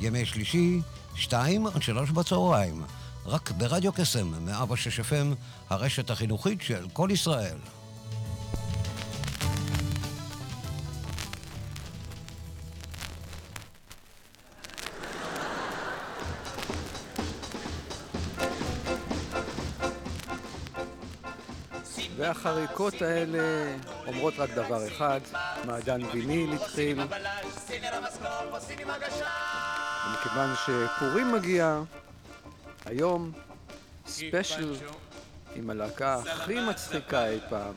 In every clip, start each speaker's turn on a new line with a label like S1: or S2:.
S1: ימי שלישי, שתיים עד שלוש בצהריים, רק ברדיו קסם, 106 FM, הרשת החינוכית של כל ישראל.
S2: והחריקות האלה אומרות רק דבר אחד, מעדן ויניל התחיל. ומכיוון שפורים מגיע, היום ספיישל עם הלהקה הכי מצחיקה אי פעם,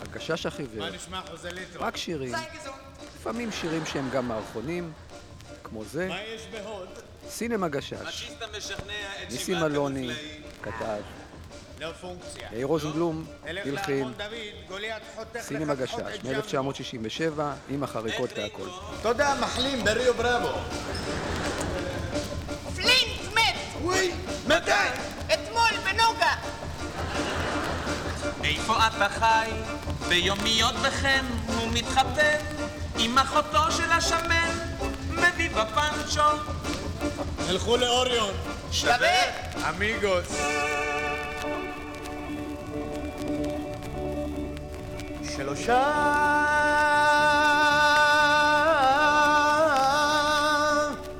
S2: הגשש החיוור. רק שירים, לפעמים שירים שהם גם מערכונים, כמו זה. סינמה גשש. ניסים אלוני כתב. יאיר רוזנבלום הלחין סינמה גשש מ-1967 עם החריקות והכל.
S3: תודה, מחלים בריו בראבו.
S4: פלינט מת!
S3: וואי, מתי?
S4: אתמול בנוגה!
S5: איפה אתה חי? ביומיות בחן הוא מתחתן עם אחותו של השמן מביא בפנצ'ו
S3: הלכו לאוריון.
S4: שווה!
S3: אמיגוס. שלושה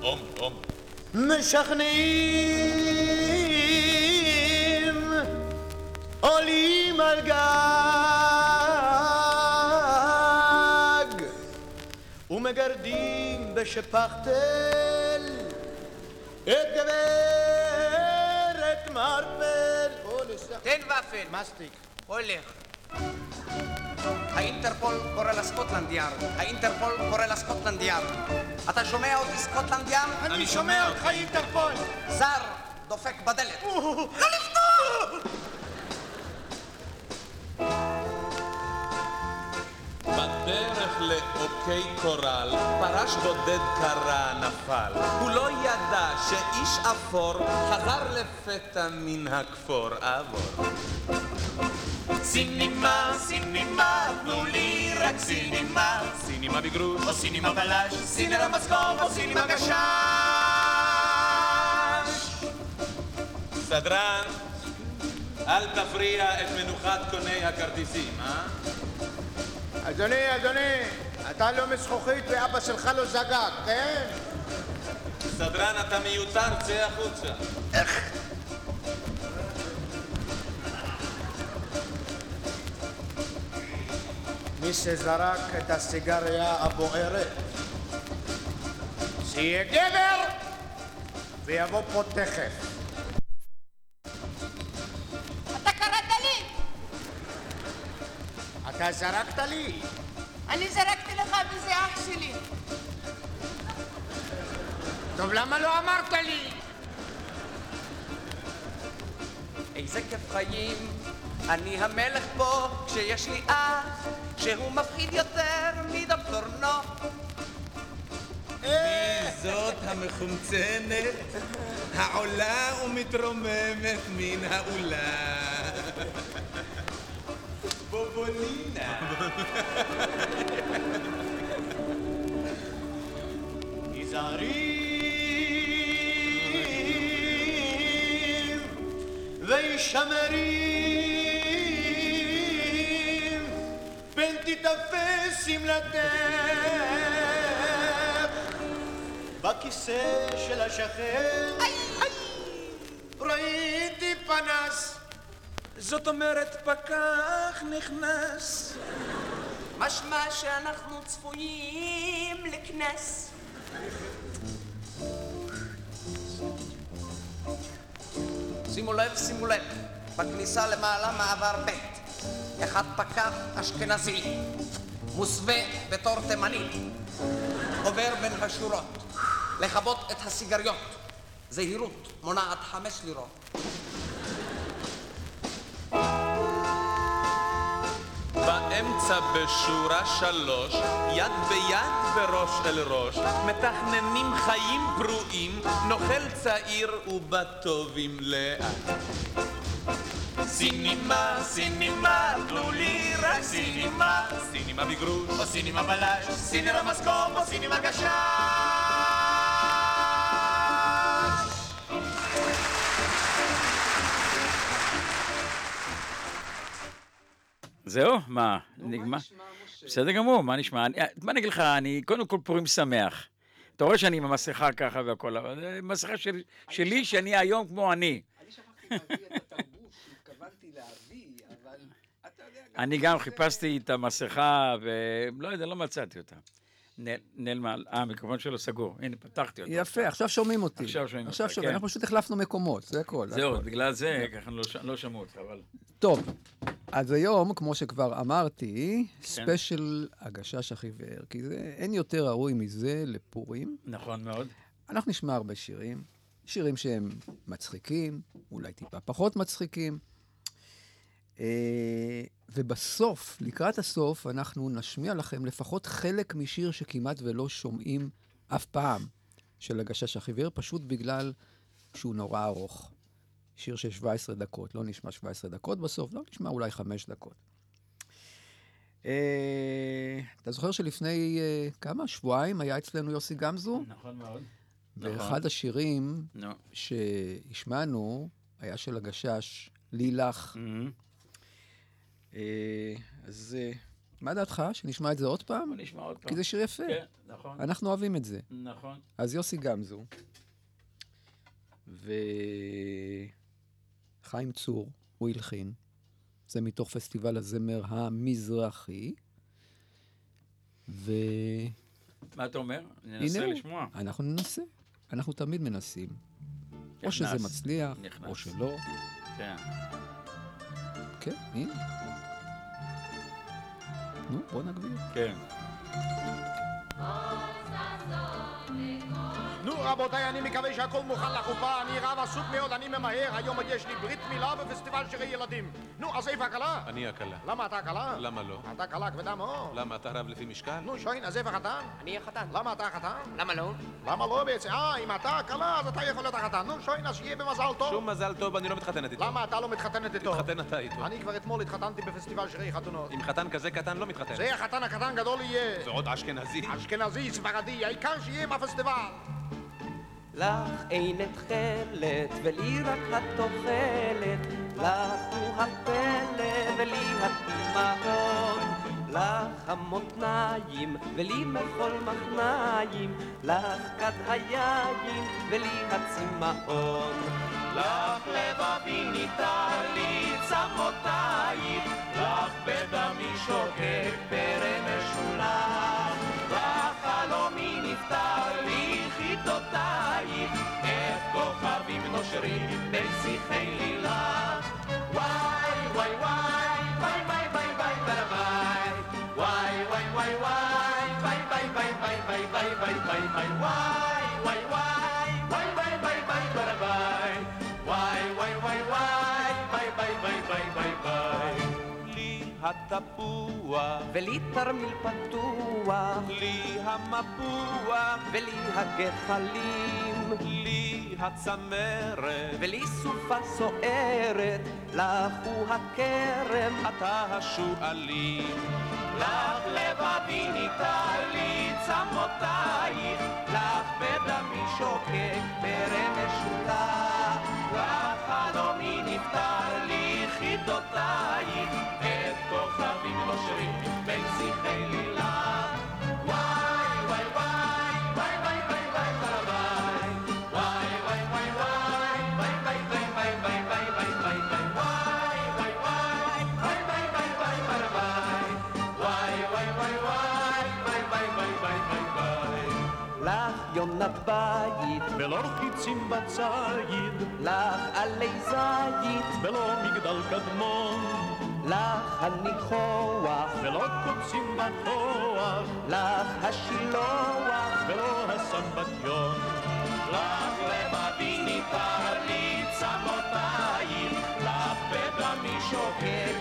S5: אום, אום.
S3: משכנעים עולים על גג ומגרדים בשפך תל את גברת מרפל
S4: תן ופל!
S3: מסטיק
S4: הולך. האינטרפול קורא לסקוטלנד יארד. האינטרפול קורא לסקוטלנד יארד. אתה שומע אותי סקוטלנד יארד?
S3: אני שומע אותך אינטרפול
S4: זר דופק בדלת.
S3: לא לפתוח!
S5: בדרך לאוקיי קורל, פרש בודד קרא נפל. הוא לא ידע שאיש אפור חזר לפתע מן הכפור עבור. סינימה, סינימה, תנו לי רק סינימה. סינימה בגרוש, או סינימה בלש, סינמה מסקוב, או סינימה גשש. סדרן, אל תפריע את מנוחת קוני הכרטיסים, אה?
S3: אדוני, אדוני, אתה לא מזכוכית ואבא שלך לא זגג, כן?
S5: סדרן, אתה מיותר, צא החוצה.
S3: מי שזרק את הסיגריה הבוערת שיהיה גבר ויבוא פה תכף.
S4: אתה קראת לי!
S3: אתה זרקת לי.
S4: אני זרקתי לך וזה אח שלי.
S3: טוב, למה לא אמרת לי?
S4: איזה כיף חיים, אני המלך פה, כשיש לי אח, שהוא מפחיד יותר מדוקטור נוח.
S5: מי זאת המחומצנת, העולה ומתרוממת מן האולה? בובולינה.
S3: היזהרים וישמרים תיתפס שמלתך בכיסא של השכן ראיתי פנס
S5: זאת אומרת פקח נכנס.
S4: משמע שאנחנו צפויים לקנס. שימו לב, שימו לב, בכניסה למעלה מעבר ב', אחד פקח אשכנזי, מוסווה בתור תימני, עובר בין השורות.
S6: לכבות את הסיגריות. זהירות מונעת חמש לירות.
S5: באמצע בשורה שלוש, יד ביד וראש אל ראש, מתכננים חיים פרועים, נוכל צעיר ובטובים לאט. סינימה, סינימה, תנו לי רק סינימה, סינימה בגרוש, או סינימה בלש, סינימה מסקום, או סינימה גשש.
S7: זהו? מה? נגמר? בסדר גמור, מה נשמע? מה אני אגיד לך, אני קודם כל פורים שמח. אתה רואה שאני עם המסכה ככה והכל, אבל זה מסכה של- שלי, שאני היום כמו אני.
S2: אני שכחתי להביא את התרבות שהתכוונתי להביא, אבל אתה יודע... גם-
S7: אני גם חיפשתי את המסכה, ולא יודע, לא מצאתי אותה. נעלמה, אה, המיקרופון שלו סגור. הנה, פתחתי אותו.
S2: יפה, עכשיו שומעים אותי.
S7: עכשיו שומעים
S2: עכשיו
S7: אותך,
S2: שומעים,
S7: כן.
S2: אנחנו פשוט החלפנו מקומות, זה הכל. זה
S7: זהו. בגלל זה, ככה לא לא שמעו אותך, אבל...
S2: טוב, אז היום, כמו שכבר
S7: כן.
S2: אמרתי, ספיישל הגשש החיוור, כי זה, אין יותר ראוי מזה לפורים.
S7: נכון מאוד.
S2: אנחנו נשמע הרבה שירים, שירים שהם מצחיקים, אולי טיפה פחות מצחיקים. אה, ובסוף, לקראת הסוף, אנחנו נשמיע לכם לפחות חלק משיר שכמעט ולא שומעים אף פעם של הגשש החיוור, פשוט בגלל שהוא נורא ארוך. שיר של 17 דקות, לא נשמע 17 דקות בסוף, לא נשמע אולי 5 דקות. אה, אתה זוכר שלפני אה, כמה? שבועיים היה אצלנו יוסי גמזו?
S7: נכון מאוד. נכון.
S2: ואחד השירים
S7: נו.
S2: שהשמענו היה של הגשש, לילך. אה, אז אה, מה דעתך, שנשמע את זה עוד פעם?
S7: נשמע עוד פעם.
S2: כי זה שיר יפה.
S7: כן, נכון.
S2: אנחנו אוהבים את זה.
S7: נכון.
S2: אז יוסי גמזו, וחיים צור, הוא הלחין. זה מתוך פסטיבל הזמר המזרחי. והנה
S7: מה אתה אומר? ננסה. לשמוע.
S2: אנחנו ננסה. אנחנו תמיד מנסים. או שזה. מצליח,
S7: נכנס.
S2: או שלא.
S7: כן.
S2: כן, הנה. נו, בוא נגביר.
S7: כן.
S8: נו רבותיי, אני מקווה שהכל מוכן לחופה, אני רב עסוק מאוד, אני ממהר, היום עוד יש לי ברית מילה בפסטיבל שירי ילדים. נו, אז איפה הכלה?
S9: אני הכלה.
S8: למה אתה הכלה?
S9: למה לא?
S8: אתה כלה כבדה מאוד.
S9: למה אתה רב לפי משקל?
S8: נו, שוין, אז איפה החתן?
S6: אני החתן.
S8: למה אתה החתן?
S6: למה לא?
S8: למה לא בעצם? אה, אם אתה הכלה, אז אתה יכול להיות החתן. נו, שוין, אז שיהיה במזל טוב.
S9: שום מזל טוב, אני לא מתחתנת איתו.
S8: למה אתה לא מתחתנת איתו?
S9: תתחתן אתה איתו.
S8: אני כבר אתמול התחתנתי בפסטיבל שירי חתונות.
S9: עם חתן כזה קטן לא מתחתן.
S8: זה החתן הקטן גדול יהיה.
S9: ועוד אשכנזי.
S8: אשכנזי, ספרדי, העיקר שיהיה בפסטיבל.
S6: לך אין תכלת ולי רק התוחלת, לך הוא הפלא ולי התימהון. לך המותניים ולי מחול מחניים, לך כד היין ולי הצמאון. לך לבבי ניתן לי צמותייך, לך בדמי שוקק פרא משולח, כוכבים נושרים בין שיחי לילה. וואי וואי וואי, ביי ביי ביי ביי ביי וואי וואי וואי וואי, ביי ביי ביי ביי ביי ביי ביי ביי ביי וואי וואי וואי, ביי ביי ביי ביי ביי וואי וואי וואי וואי, ביי ביי ביי ביי ביי ביי
S5: לי התפוח,
S6: ולי תרמיל פתוח,
S5: לי המפוח,
S6: ולי הגחלים,
S5: לי הצמרת,
S6: ולי סופה סוערת, לך הוא הכרם,
S5: אתה השועלים.
S6: לך לבבי ניתן לי צמותייך, לך בדמי שוקק פרא משולח, לך חלומי נפתר יונה בית
S10: ולא חיצים בציד,
S6: לך עלי זית
S10: ולא מגדל קדמון,
S6: לך הניחוח
S10: ולא קוצים בכוח,
S6: לך השילוח
S10: ולא הס...
S5: סמבטיון. לך לבבי ניתר לי צמותייך, לך בדמי שוקק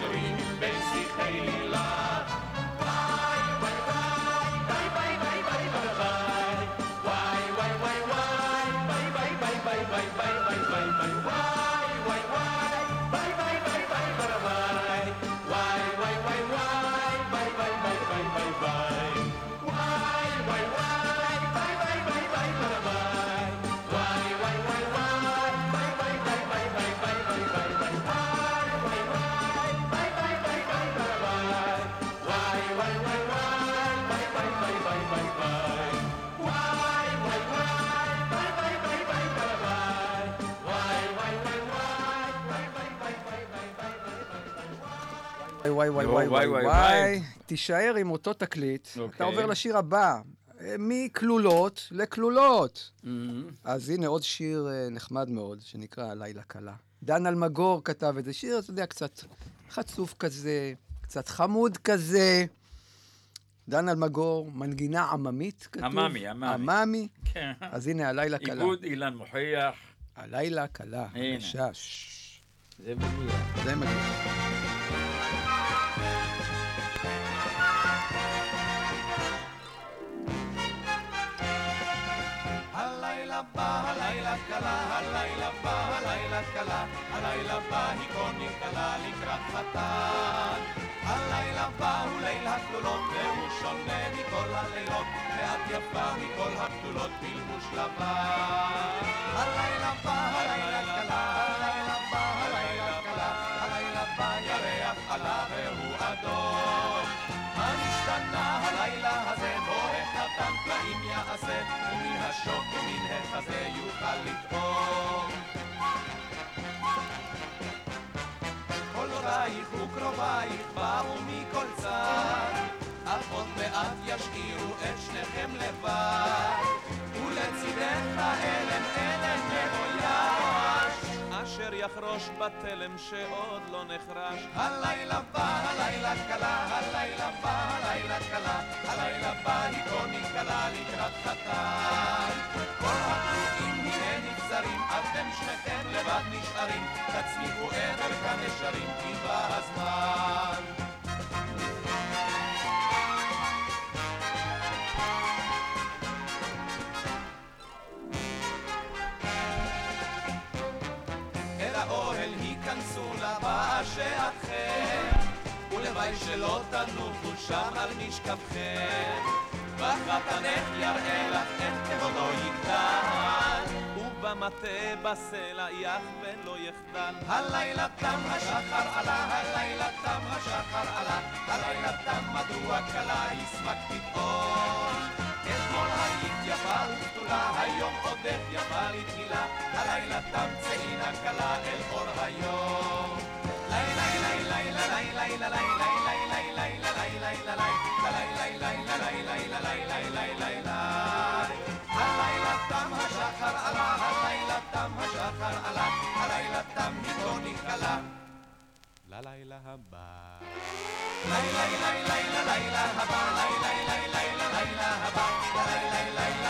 S5: Shereen, Bensley, Taylor. וואי וואי וואי וואי וואי וואי.
S2: תישאר עם אותו תקליט, אתה
S7: אוקיי.
S2: עובר לשיר הבא. מכלולות לכלולות. אז הנה עוד שיר אה, נחמד מאוד, שנקרא "לילה קלה". דן אלמגור כתב את זה, שיר, אתה יודע, קצת חצוף כזה, קצת חמוד כזה. דן אלמגור, מנגינה עממית, כתוב.
S7: עממי, עממי.
S2: עממי.
S7: כן.
S2: אז הנה, הלילה קלה.
S7: איגוד אילן מוכיח.
S2: הלילה קלה. ששש.
S7: זה מגיע.
S2: זה מגיע.
S5: הלילה בא, הלילה קלה, הלילה בא, הלילה קלה, הלילה בא היא קוני קלה לקראת חתן. הלילה בא הוא ליל הכלולות, והוא שונה מכל הלילות, ואת יפה מכל הבתולות בלבוש לבן. הלילה בא, הלילה יעשה, ומן השוק ומן החזה יוכל לטעום. כל דורייך וקרובייך באו מכל צד, אך עוד מעט ישאירו את שניכם לבד, ולצידך אלם אלם מאויש, אשר יחרוש בתלם שעוד לא נחרש. הלילה בא, הלילה קלה, הלילה בא, הלילה קלה, הלילה בא היא קוני קלה לקראת חתן. כל הפרועים הנה נגזרים, אתם שניכם לבד נשארים, תצליחו עבר כנשרים, כי בא הזמן. כדאי שלא תנוחו שם על משכבכם. בחתנך יראה לך את כבודו יקטן, ובמטה בסלע יחבן לא יחדל. הלילה תם השחר עלה, הלילה תם השחר עלה, הלילה תם מדוע כלה ישמק פתאום. אתמול היית יפה וגדולה, היום עודף יפה לתחילה, הלילה תם צעינה קלה אל אור היום. לילה לילה לילה לילה לילה הלילה תם השחר עלה, הלילה תם השחר עלה, הלילה תם היכוני כלה. ללילה הבא. לילה לילה לילה לילה הבא, לילה לילה לילה לילה הבא, לילה לילה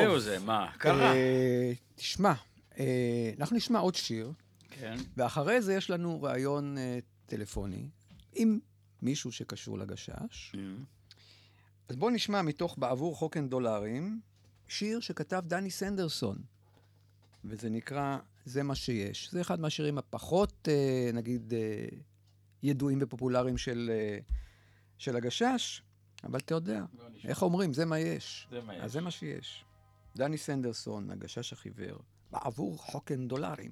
S7: זהו זה, מה, קרה?
S2: אה, תשמע, אה, אנחנו נשמע עוד שיר,
S7: כן.
S2: ואחרי זה יש לנו ראיון אה, טלפוני עם מישהו שקשור לגשש. אז בואו נשמע מתוך בעבור חוקן דולרים, שיר שכתב דני סנדרסון, וזה נקרא "זה מה שיש". זה אחד מהשירים הפחות, נגיד, ידועים ופופולריים של, של הגשש, אבל אתה יודע, איך אומרים? זה מה יש.
S7: זה מה יש.
S2: אז זה מה שיש. דני סנדרסון, הגשש החיוור, בעבור חוקן דולרים.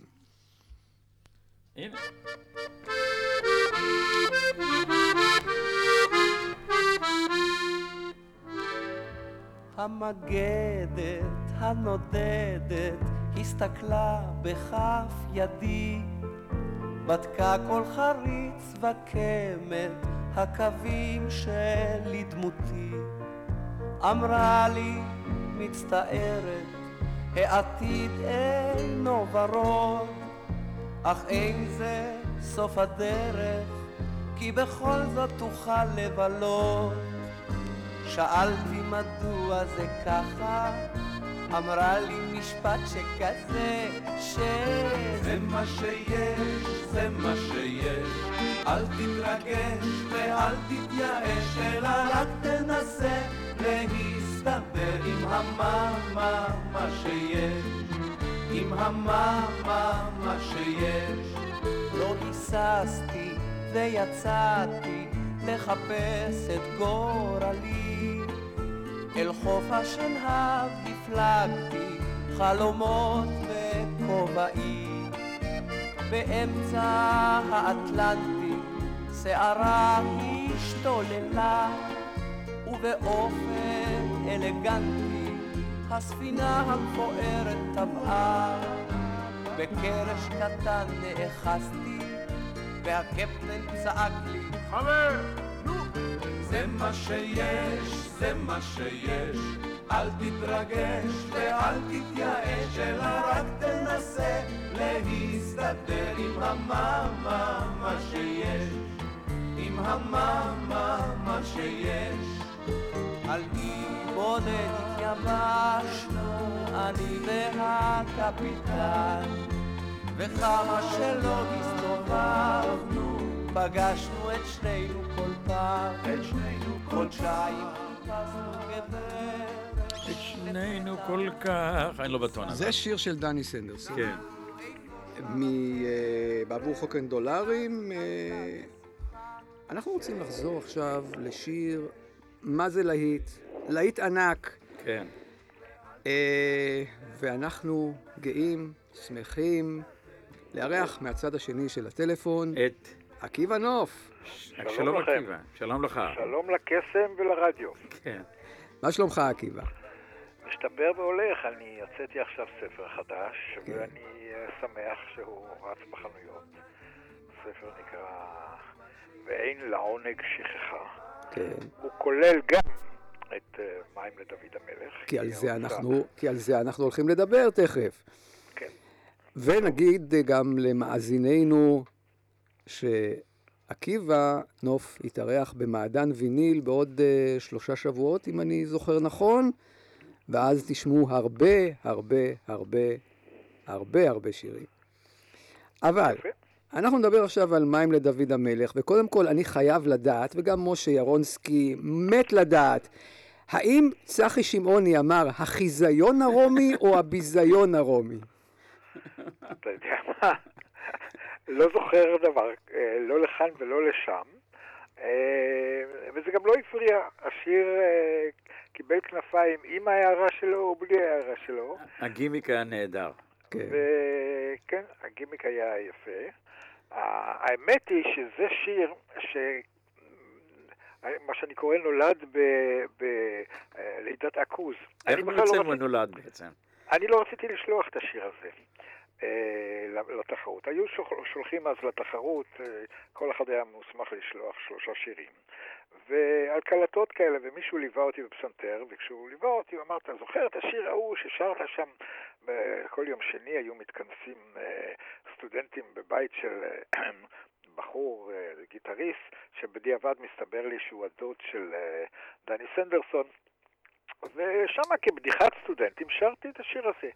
S6: המגדת הנודדת הסתכלה בכף ידי. בדקה כל חריץ וקמת הקווים שלי דמותי. אמרה לי מצטערת העתיד אינו ורוד אך אין זה סוף הדרך כי בכל זאת תוכל לבלות. שאלתי מדוע זה ככה אמרה לי משפט שכזה ש...
S11: זה מה שיש, זה מה שיש. אל תתרגש ואל תתייאש אלא רק תנסה להסתדר עם המה מה מה שיש. עם המה מה מה שיש.
S6: לא היססתי ויצאתי לחפש את גורלי. אל חוף השנהב הפלגתי חלומות וכובעי. באמצע האטלנטי שערה השתוללה. ובאופן אלגנטי הספינה המפוארת טבעה בקרש קטן נאחזתי והקפטן צעק לי
S3: חבר,
S11: זה מה שיש, זה מה שיש אל תתרגש ואל תתייאש אלא רק תנסה להסתדר עם המה מה שיש. עם המה מה מה שיש
S6: על אי בודד התייבשנו, אני והקפיטן, וכמה שלא הסתובבנו, פגשנו את שנינו כל פעם, את שנינו חודשיים חיפשנו גברת.
S7: שנינו כל כך... אני לא בטון.
S2: זה שיר של דני סנדרסון.
S7: כן.
S2: אה, בעבור חוקן דולרים. אה, אנחנו רוצים לחזור עכשיו לשיר מה זה להיט, להיט ענק,
S7: כן.
S2: אה, ואנחנו גאים, שמחים, לארח מהצד השני של הטלפון
S7: את...
S2: עקיבא נוף.
S7: שלום
S12: לכם.
S7: עקיבא, שלום לך.
S12: שלום לקסם ולרדיו.
S7: כן.
S2: מה שלומך עקיבא?
S12: משתפר והולך, אני הוצאתי עכשיו ספר חדש, ואני אה, שמח שהוא רץ בחנויות. הספר נקרא ואין לעונג שכחה.
S2: כן.
S12: הוא כולל גם את אה, מים לדוד המלך.
S2: כי על זה אנחנו, כי על זה אנחנו הולכים לדבר תכף.
S12: כן.
S2: ונגיד גם למאזיננו שעקיבא נוף יתארח במעדן ויניל בעוד uh, שלושה שבועות, אם אני זוכר נכון, ואז תשמעו הרבה, הרבה, הרבה, הרבה, הרבה שירים. אבל, אנחנו נדבר עכשיו על מים לדוד המלך, וקודם כל אני חייב לדעת, וגם משה ירונסקי מת לדעת, האם צחי שמעוני אמר החיזיון הרומי או הביזיון הרומי?
S12: אתה יודע מה? לא זוכר דבר, אה, לא לכאן ולא לשם. אה, וזה גם לא הפריע, השיר אה, קיבל כנפיים עם ההערה שלו או בלי ההערה שלו.
S7: הגימיק היה נהדר.
S12: וכן, הגימיק היה יפה. האמת היא שזה שיר ש... מה שאני קורא נולד בלידת עכוז.
S7: איך בעצם
S12: לא
S7: הוא נולד בעצם?
S12: אני לא רציתי לשלוח את השיר הזה אה, לתחרות. היו שול- שולחים אז לתחרות, אה, כל אחד היה מוסמך לשלוח שלושה שירים. ועל קלטות כאלה, ומישהו ליווה אותי בפסנתר, וכשהוא ליווה אותי הוא אמר, אתה זוכר את השיר ההוא ששרת שם כל יום שני היו מתכנסים אה, סטודנטים בבית של אה, בחור, אה, גיטריסט, שבדיעבד מסתבר לי שהוא הדוד של דני סנדרסון. ושם כבדיחת סטודנטים שרתי את השיר הזה.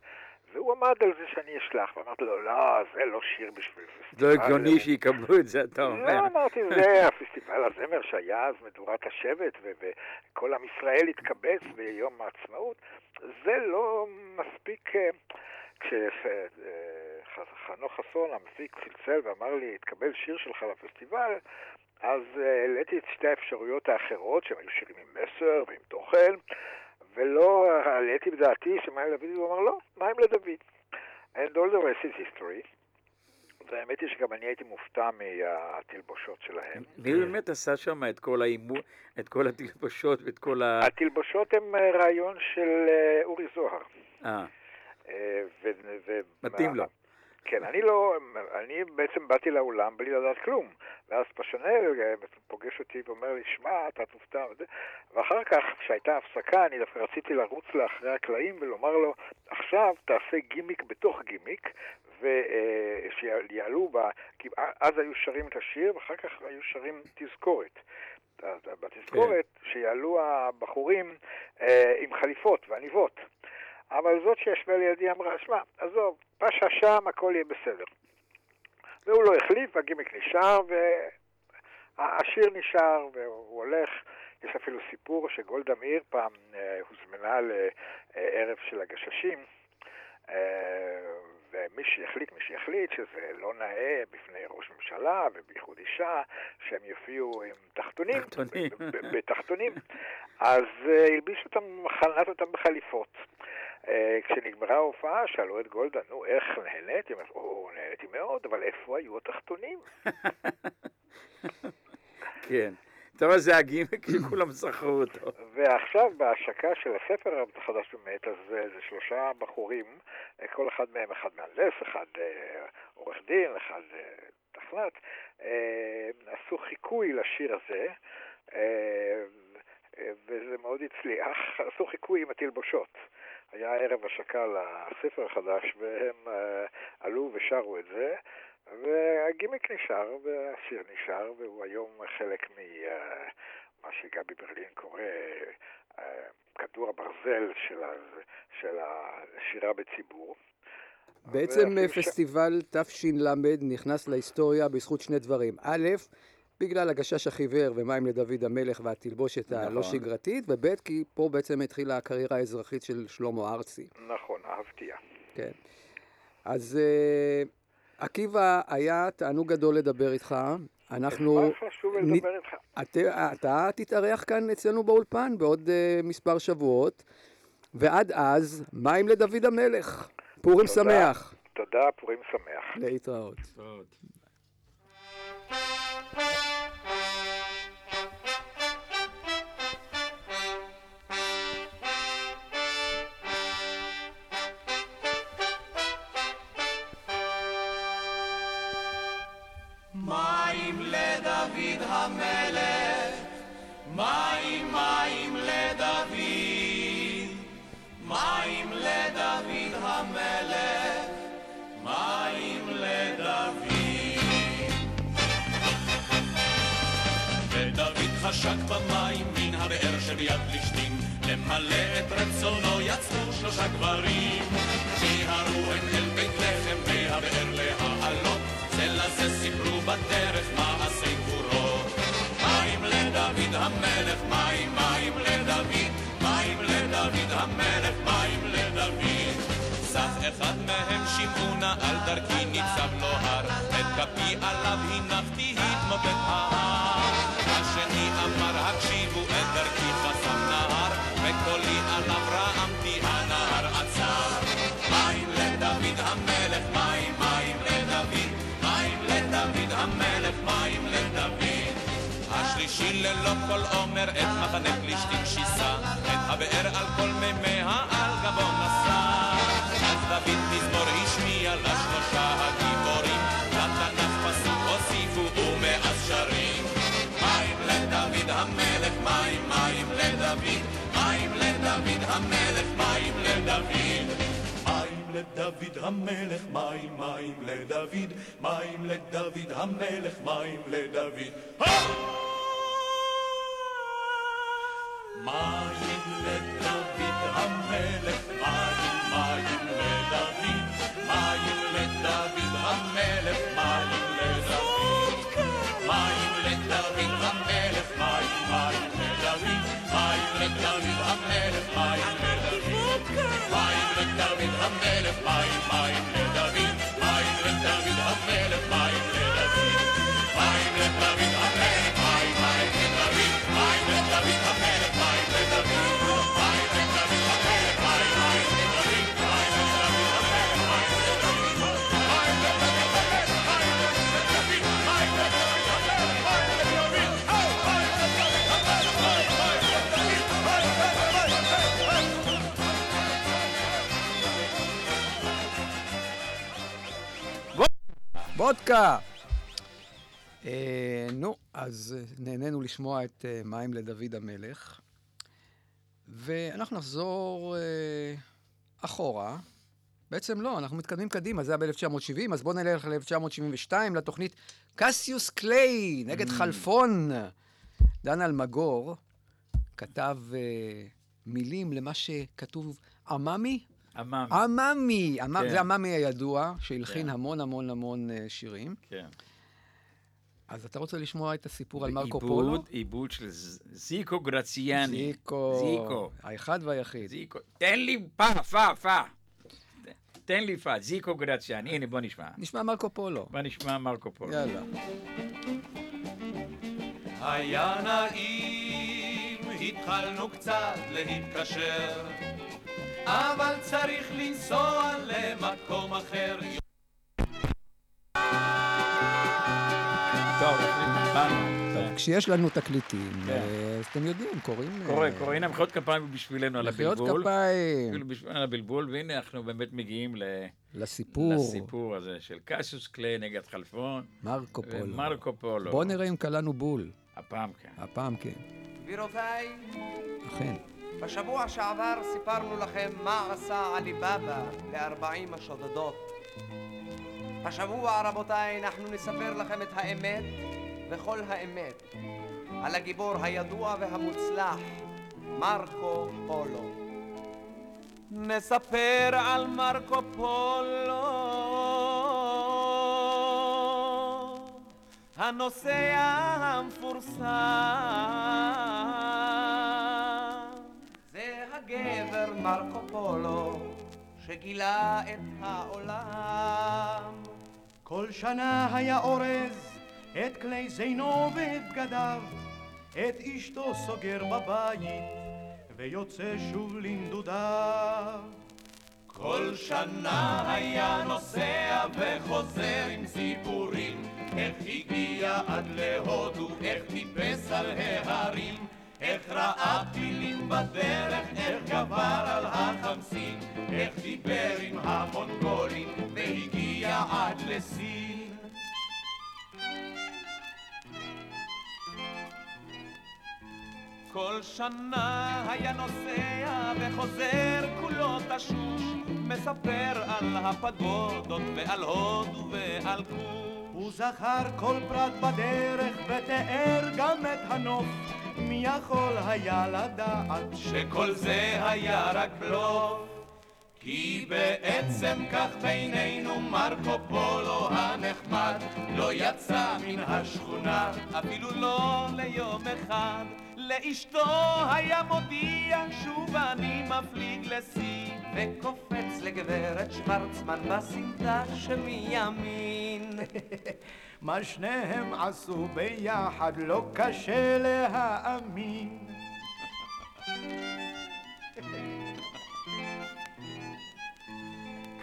S12: והוא עמד על זה שאני אשלח, ואמרתי לו, לא, זה לא שיר בשביל פסטיבל.
S7: לא הגיוני שיקבלו את זה, אתה אומר.
S12: לא, אמרתי, זה הפסטיבל הזמר שהיה אז מדורת השבט, וכל עם ישראל התקבץ ביום העצמאות. זה לא מספיק... אה, כשחנוך חסון, המפיק, צלצל ואמר לי, התקבל שיר שלך לפסטיבל, אז אה, העליתי את שתי האפשרויות האחרות, שהם היו שירים עם מסר ועם תוכן, ולא העליתי בדעתי שמים לדוד, הוא אמר, לא, מים לדוד. And all the rest is history. והאמת היא שגם אני הייתי מופתע מהתלבושות שלהם.
S7: מי באמת עשה שם את כל האימון, את כל התלבושות ואת כל ה...
S12: התלבושות הם אה, רעיון של אה, אורי זוהר.
S7: אה,
S12: אה,
S7: מתאים לו.
S12: כן, אני לא, אני בעצם באתי לאולם בלי לדעת כלום. ואז פשנל אה, פוגש אותי ואומר לי, שמע, אתה תופתע וזה. ואחר כך, כשהייתה הפסקה, אני דווקא רציתי לרוץ לאחרי הקלעים ולומר לו, עכשיו תעשה גימיק בתוך גימיק, ושיעלו ב... כי אז היו שרים את השיר, ואחר כך היו שרים תזכורת. בתזכורת, שיעלו הבחורים אה, עם חליפות ועניבות. אבל זאת שישבה לידי אמרה, שמע, עזוב, פשע שם, הכל יהיה בסדר. והוא לא החליף, הגימיק נשאר, והשיר נשאר, והוא הולך. יש אפילו סיפור שגולדה מאיר פעם אה, הוזמנה לערב של הגששים, אה, ומי שהחליט, מי שהחליט שזה לא נאה בפני ראש ממשלה, ובייחוד אישה, שהם יופיעו עם תחתונים, בתחתונים, אז אה, הלביש אותם, חלט אותם בחליפות. אה, כשנגמרה ההופעה, שאלו את גולדה, נו, איך נהנית? היא אומרת, או, נהניתי מאוד, אבל איפה היו התחתונים?
S7: כן. אתה רואה, זה הגימיק שכולם זכרו אותו.
S12: ועכשיו בהשקה של הספר החדש באמת, אז זה שלושה בחורים, כל אחד מהם, אחד מהנדס, אחד אה, עורך דין, אחד אה, תכנת, אה, עשו חיקוי לשיר הזה, וזה מאוד הצליח, עשו חיקוי עם התלבושות. היה ערב השקה לספר החדש, והם עלו ושרו את זה, והגימיק נשאר, והשיר נשאר, והוא היום חלק ממה שגבי ברלין קורא אה, כדור הברזל של, ה, של השירה בציבור.
S2: בעצם אה,
S12: ש-
S2: פסטיבל תש"ל נכנס להיסטוריה בזכות שני דברים. א', בגלל הגשש החיוור ומים לדוד המלך והתלבושת הלא
S7: נכון.
S2: שגרתית, וב', כי פה בעצם התחילה הקריירה האזרחית של שלמה ארצי.
S12: נכון, אהבתיה.
S2: כן. אז אה, עקיבא, היה תענוג גדול לדבר איתך. אנחנו... נ-
S12: לדבר איתך.
S2: אתה, אתה תתארח כאן אצלנו באולפן בעוד uh, מספר שבועות, ועד אז, מים לדוד המלך. פורים
S12: תודה.
S2: שמח.
S12: תודה, פורים שמח.
S2: להתראות.
S11: מים לדוד המלך, מים מים לדוד, מים לדוד המלך, מים לדוד. ודוד חשק במים מן הבאר שביד פלישתים, למלא את רצונו יצאו שלושה גברים, מיהרו הם אל בית לחם מהבאר להעלות, שמעונה על דרכי ניצב לו הר, את כפי עליו הנחתי התמוטט ההר. השני אמר הקשיבו את דרכי חסם נהר, וקולי עליו רעמתי הנהר עצר. מים לדוד המלך, מים מים לדוד, מים לדוד המלך, מים לדוד. השלישי ללא כל עומר את מחנה פלישתים שיסה, את הבאר על כל מימיה על גבו נשא. דוד מזמור השמיע לשלושה הגיבורים, לתנ"ך פסוק הוסיפו ומאז שרים. מים לדוד המלך, מים מים לדוד, מים לדוד המלך, מים לדוד. מים לדוד המלך, מים מים לדוד, מים לדוד המלך, מים לדוד. מים לדוד המלך, מים מים לדוד, מים לדוד
S2: וודקה! אה, נו, אז אה, נהנינו לשמוע את אה, מים לדוד המלך, ואנחנו נחזור אה, אחורה. בעצם לא, אנחנו מתקדמים קדימה, זה היה ב-1970, אז בואו נלך ל-1972, לתוכנית קסיוס קליי נגד
S7: Mm.
S2: חלפון. דן אלמגור כתב אה, מילים למה שכתוב עממי?
S7: עממי.
S2: עממי, עמ-
S7: כן.
S2: זה עממי הידוע, שהלחין
S7: כן.
S2: המון המון המון אה, שירים.
S7: כן.
S2: אז אתה רוצה לשמוע את הסיפור על מרקו פולו?
S7: עיבוד של זיקו גרציאני.
S2: זיקו.
S7: זיקו.
S2: האחד והיחיד.
S7: זיקו. תן לי פה, פה, פה. תן לי פה, זיקו גרציאני. הנה, בוא נשמע.
S2: נשמע מרקו פולו.
S7: בוא נשמע מרקו פולו.
S2: יאללה.
S11: היה נעים, התחלנו קצת להתקשר, אבל צריך לנסוע למקום אחר.
S7: טוב.
S2: כשיש לנו תקליטים,
S7: כן.
S2: אה, אז אתם יודעים, קוראים... אה,
S7: קורה, קורה, הנה מחיאות כפיים בשבילנו על
S2: מחיאות
S7: הבלבול.
S2: כפיים.
S7: אפילו בשביל הבלבול, והנה אנחנו באמת מגיעים ל-
S2: לסיפור.
S7: לסיפור הזה של קסיוס קליי נגד חלפון.
S2: מרקו פולו.
S7: ומרקו פולו.
S2: בואו נראה אם קלענו בול.
S7: הפעם כן.
S2: הפעם כן.
S5: גבירותיי,
S2: אכן.
S5: בשבוע שעבר סיפרנו לכם מה עשה עליבאבא ל-40 השודדות. השבוע, רבותיי, אנחנו נספר לכם את האמת וכל האמת על הגיבור הידוע והמוצלח, מרקו פולו. נספר על מרקו פולו, הנוסע המפורסם. הגבר מרקו פולו שגילה את העולם.
S10: כל שנה היה אורז את כלי זינו ואת בגדיו, את אשתו סוגר בבית ויוצא שוב לנדודיו.
S11: כל שנה היה נוסע וחוזר עם סיפורים איך הגיע עד להודו, איך טיפס על ההרים איך ראה פילים בדרך, איך גבר על החמסין איך דיבר עם המונגולים והגיע עד לסין
S5: כל שנה היה נוסע וחוזר כולו תשוש, מספר על הפגודות ועל הודו ועל כוש.
S10: הוא זכר כל פרט בדרך ותיאר גם את הנוף, מי יכול היה לדעת
S11: שכל זה היה רק בלוף? כי בעצם כך בינינו מרקו פולו הנחמד לא יצא מן השכונה
S5: אפילו לא ליום אחד, לאשתו היה מודיע שוב אני מפליג לשיא, וקופץ לגברת שוורצמן בסמטה שמימין.
S10: מה שניהם עשו ביחד לא קשה להאמין.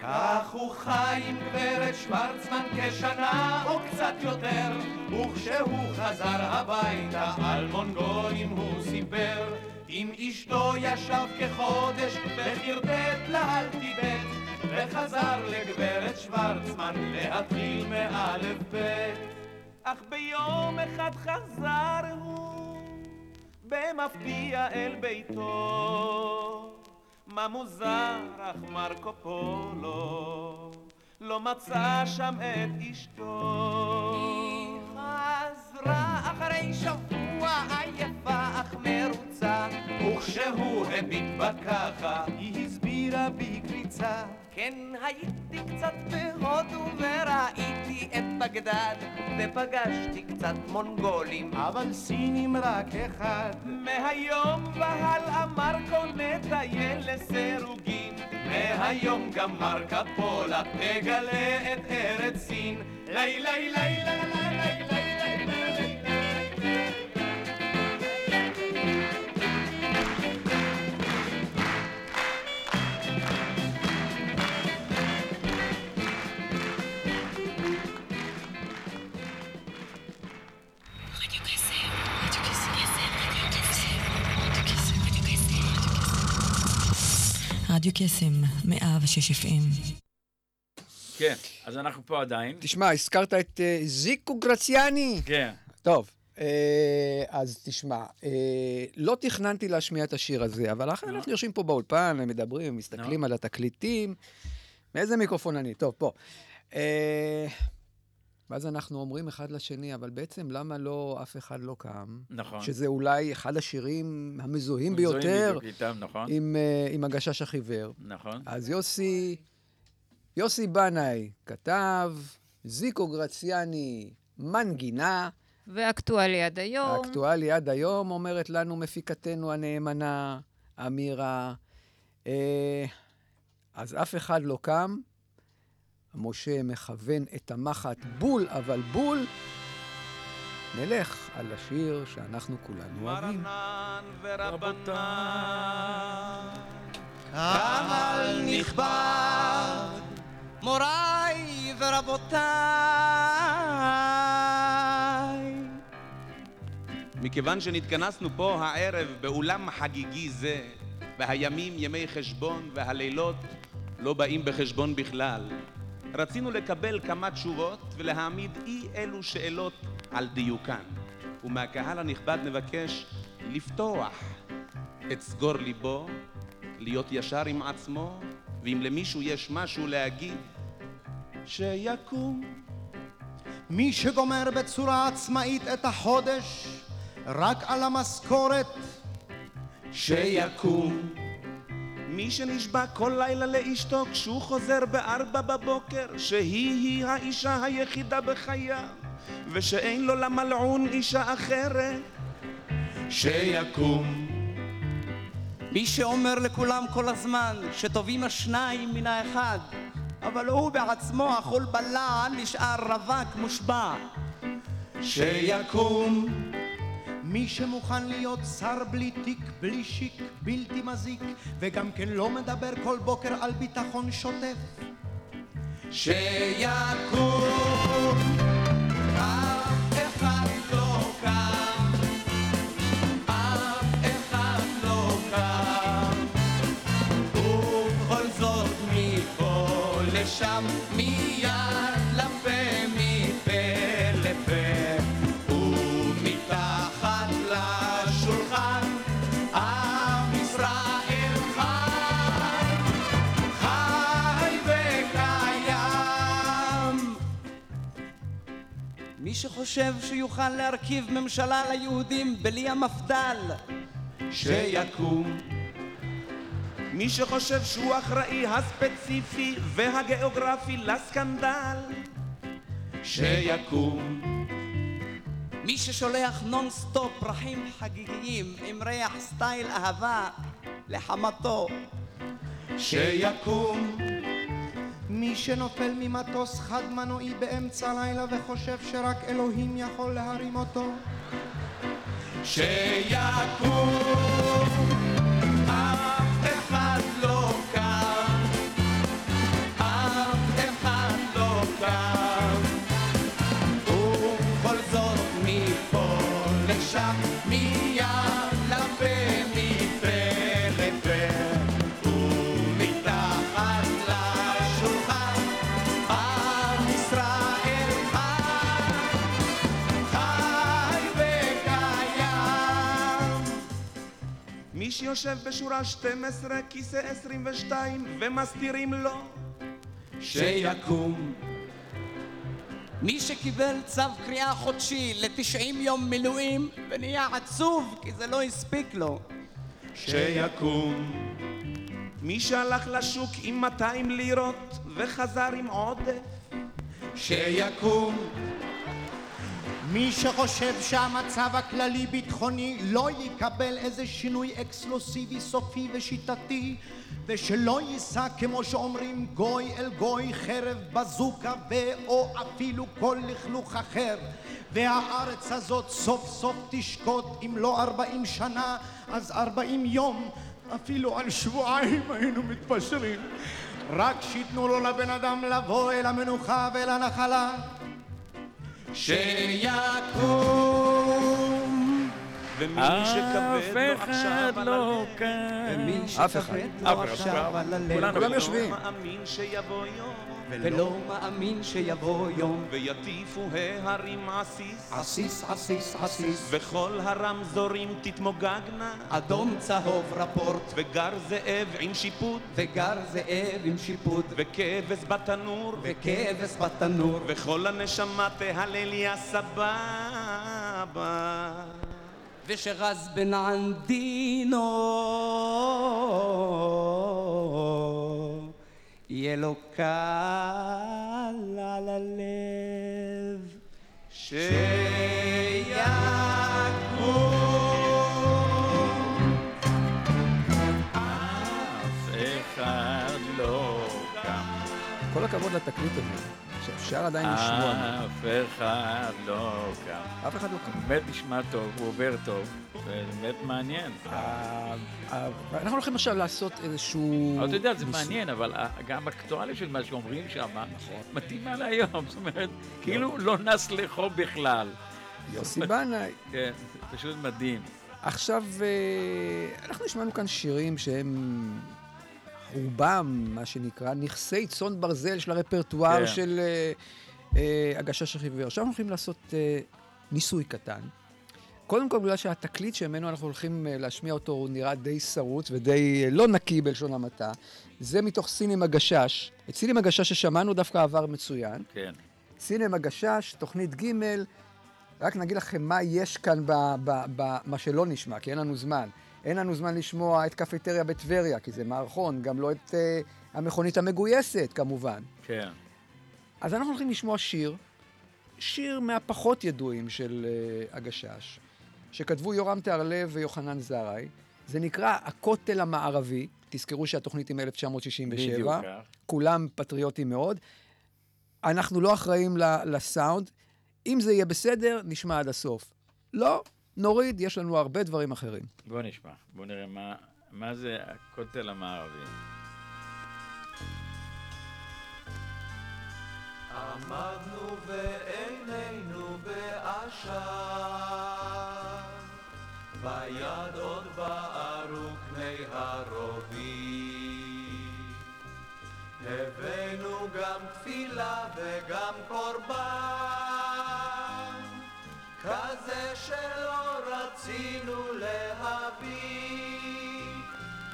S11: כך הוא חי עם גברת שוורצמן כשנה או קצת יותר. וכשהוא חזר הביתה על מונגולים הוא סיפר. עם אשתו ישב כחודש וחרטט לה על טיבט וחזר לגברת שוורצמן להתחיל מאלף בית.
S5: אך ביום אחד חזר הוא במפתיע אל ביתו. מה מוזר, אך מרקו פולו לא מצא שם את אשתו. היא חזרה אחרי שבוע עייפה אך מרוצה,
S11: וכשהוא הביט בה ככה
S10: היא הסבירה בקריצה
S5: כן הייתי קצת בהודו וראיתי את בגדד ופגשתי קצת מונגולים.
S10: אבל סינים רק אחד.
S5: מהיום והלאה מרקו מטייל לסירוגין.
S11: מהיום גם מרקה פולה תגלה את ארץ סין. לי לי לי לי לי לי
S13: רדיו קסם, 106 FM.
S7: כן. אז אנחנו פה עדיין.
S2: תשמע, הזכרת את אה, זיקו גרציאני.
S7: כן.
S2: טוב, אה, אז תשמע, אה, לא תכננתי להשמיע את השיר הזה, אבל אחרי אנחנו יושבים פה באולפן, מדברים, מסתכלים על התקליטים. מאיזה מיקרופון אני? טוב, פה. אה, ואז אנחנו אומרים אחד לשני, אבל בעצם למה לא, אף אחד לא קם?
S7: נכון.
S2: שזה אולי אחד השירים המזוהים
S7: מזוהים
S2: ביותר
S7: איתם, נכון.
S2: עם, אה, עם הגשש החיוור.
S7: נכון.
S2: אז יוסי, יוסי בנאי כתב, זיקו גרציאני מנגינה.
S14: ואקטואלי עד היום.
S2: האקטואלי עד היום, אומרת לנו מפיקתנו הנאמנה, אמירה. אה, אז אף אחד לא קם. משה מכוון את המחט בול, אבל בול. נלך על השיר שאנחנו כולנו אוהבים.
S6: קהל נכבד, מוריי ורבותיי.
S5: מכיוון שנתכנסנו פה הערב באולם חגיגי זה, והימים ימי חשבון והלילות לא באים בחשבון בכלל, רצינו לקבל כמה תשובות ולהעמיד אי אלו שאלות על דיוקן. ומהקהל הנכבד נבקש לפתוח את סגור ליבו, להיות ישר עם עצמו, ואם למישהו יש משהו להגיד, שיקום.
S8: מי שגומר בצורה עצמאית את החודש רק על המשכורת
S5: שיקום. מי שנשבע כל לילה לאשתו כשהוא חוזר בארבע בבוקר שהיא-היא האישה היחידה בחייו ושאין לו למלעון אישה אחרת שיקום.
S6: מי שאומר לכולם כל הזמן שטובים השניים מן האחד, אבל הוא בעצמו אכול בלע נשאר רווק מושבע.
S8: שיקום מי שמוכן להיות שר בלי תיק, בלי שיק, בלתי מזיק וגם כן לא מדבר כל בוקר על ביטחון שוטף.
S6: שיקום אף אחד לא אחד לא מפה לשם שחושב שיוכל להרכיב ממשלה ליהודים בלי המפד"ל
S5: שיקום. מי שחושב שהוא אחראי הספציפי והגיאוגרפי לסקנדל שיקום.
S6: מי ששולח נונסטופ פרחים חגיגיים עם ריח style אהבה לחמתו
S8: שיקום מי שנופל ממטוס חד מנועי באמצע הלילה וחושב שרק אלוהים יכול להרים אותו.
S6: שיקום
S5: מי שיושב בשורה 12, כיסא 22, ומסתירים לו
S6: שיקום. מי שקיבל צו קריאה חודשי ל-90 יום מילואים ונהיה עצוב כי זה לא הספיק לו.
S5: שיקום. מי שהלך לשוק עם 200 לירות וחזר עם עודף
S8: שיקום מי שחושב שהמצב הכללי ביטחוני לא יקבל איזה שינוי אקסקלוסיבי סופי ושיטתי ושלא יישא כמו שאומרים גוי אל גוי חרב בזוקה ו/או אפילו כל לכלוך אחר. והארץ הזאת סוף סוף תשקוט אם לא ארבעים שנה אז ארבעים יום אפילו על שבועיים היינו מתפשרים. רק שייתנו לו לבן אדם לבוא אל המנוחה ואל הנחלה
S6: שיקום
S5: ומי
S7: אף
S5: שכבד לו
S7: אחד
S5: עכשיו על
S7: לא
S5: הלב,
S7: כאן.
S5: ומי
S2: אף אחד.
S7: אף אחד.
S2: כולם יושבים.
S5: מאמין שיבוא יום,
S6: ולא מאמין שיבוא יום,
S5: ויטיפו ההרים עסיס,
S6: עסיס עסיס עסיס,
S5: וכל הרמזורים תתמוגגנה,
S6: אדום צהוב רפורט,
S5: וגר זאב עם שיפוט,
S6: וגר זאב עם שיפוט,
S5: וכבש בתנור,
S6: וכבש בתנור,
S5: וכל הנשמה תהלל יא סבבה.
S6: ושרז בן ענדינו. יהיה לו קל על הלב. שיקום
S7: אף אחד לא קם.
S2: כל הכבוד לתקליט הזה, שאפשר עדיין לשמוע.
S7: אף אחד לא קם.
S2: אף אחד לא קם.
S7: באמת נשמע טוב, הוא עובר טוב, ובאמת מעניין.
S2: אה, אה, אנחנו הולכים עכשיו לעשות איזשהו...
S7: אתה יודע, זה. מעניין, אבל גם האקטואליה של מה שאומרים שם, מתאימה להיום. זאת אומרת, כאילו לא נס לחוב בכלל.
S2: יוסי בנאי.
S7: כן, פשוט מדהים.
S2: עכשיו, אה, אנחנו השמענו כאן שירים שהם רובם, מה שנקרא, נכסי צאן ברזל של הרפרטואר
S7: כן.
S2: של אה, אה, הגשש החיוור. עכשיו אנחנו הולכים לעשות אה, ניסוי קטן. קודם כל, בגלל שהתקליט שממנו אנחנו הולכים אה, להשמיע אותו הוא נראה די שרוץ ודי אה, לא נקי בלשון המעטה. זה מתוך סינמה גשש. את סינמה גשש ששמענו דווקא עבר מצוין.
S7: כן.
S2: סינמה גשש, תוכנית ג', רק נגיד לכם מה יש כאן במה שלא נשמע, כי אין לנו זמן. אין לנו זמן לשמוע את קפיטריה בטבריה, כי זה מערכון, גם לא את uh, המכונית המגויסת, כמובן.
S7: כן.
S2: אז אנחנו הולכים לשמוע שיר, שיר מהפחות ידועים של uh, הגשש, שכתבו יורם תיארלב ויוחנן זרעי. זה נקרא הכותל המערבי, תזכרו שהתוכנית היא מ-1967.
S7: בדיוק כך.
S2: כולם פטריוטים מאוד. אנחנו לא אחראים לסאונד. אם זה יהיה בסדר, נשמע עד הסוף. לא, נוריד, יש לנו הרבה דברים אחרים.
S7: בוא נשמע, בוא נראה מה, מה זה הכותל המערבי.
S11: עמדנו ועינינו בעשן, ביד עוד בערו קני הרובים. הבאנו גם תפילה וגם קורבן, כזה שלא רצינו להביא,